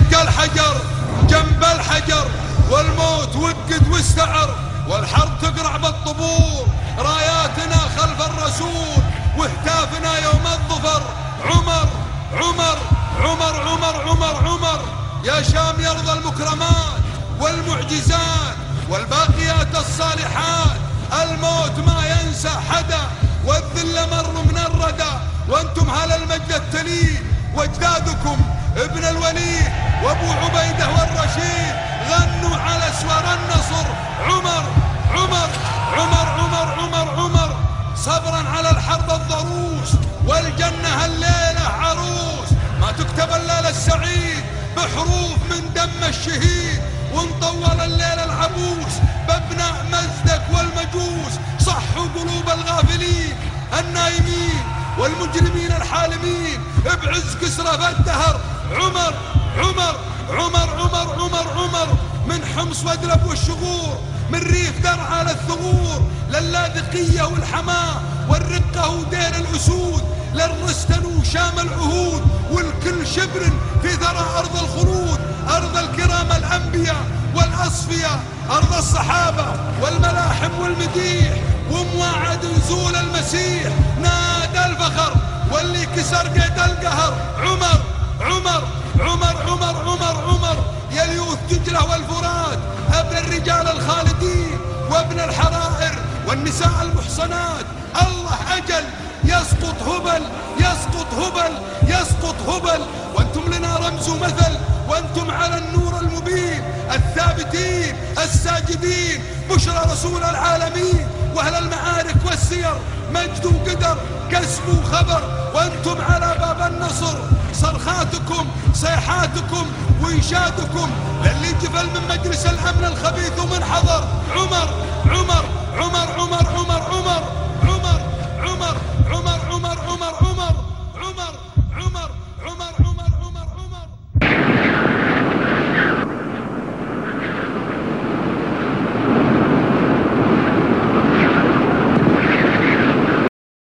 الحجر جنب الحجر والموت وقد واستعر والحرب تقرع بالطبور. راياتنا خلف الرسول واهتافنا يوم الظفر. عمر عمر عمر عمر عمر عمر. يا شام يرضى المكرمات والمعجزات والباقيات الصالحات. الموت ما ينسى حدا والذل مر من الردى. وأنتم هل المجد التليل واجدادكم ابن الوليد وابو عبيدة والرشيد غنوا على أسوار النصر. عمر عمر عمر عمر عمر عمر. صبرا على الحرب الضروس والجنة الليلة عروس. ما تكتب الليلة السعيد بحروف من دم الشهيد. ونطول الليل العبوس بأبناء مزدك والمجوس. صحوا قلوب الغافلين النايمين. والمجرمين الحالمين بعز كسرى فالدهر عمر عمر عمر عمر عمر عمر. من حمص وادلب والشغور من ريف درعا للثغور. للاذقية والحماة والرقة ودير الأسود. للرستن وشام العهود. والكل شبر في ثرى أرض الخلود. أرض الكرام الأنبياء والأصفياء. أرض الصحابة والملاحم والمديح. ومواعد نزول المسيح. قيد القهر. عمر عمر عمر عمر عمر عمر. يا اليوث دجلة والفرات ابن الرجال الخالدين وابن الحرائر والنساء المحصنات. الله أجل يسقط هبل يسقط هبل يسقط هبل. وأنتم لنا رمز ومثل وأنتم على النور المبين. الثابتين الساجدين بشرى رسول العالمين. وأهل والسير مجد وقدر كسب وخبر وأنتم على باب النصر. صرخاتكم صيحاتكم وانشادكم للي جفل من مجلس الأمن الخبيث ومن حضر عمر, عمر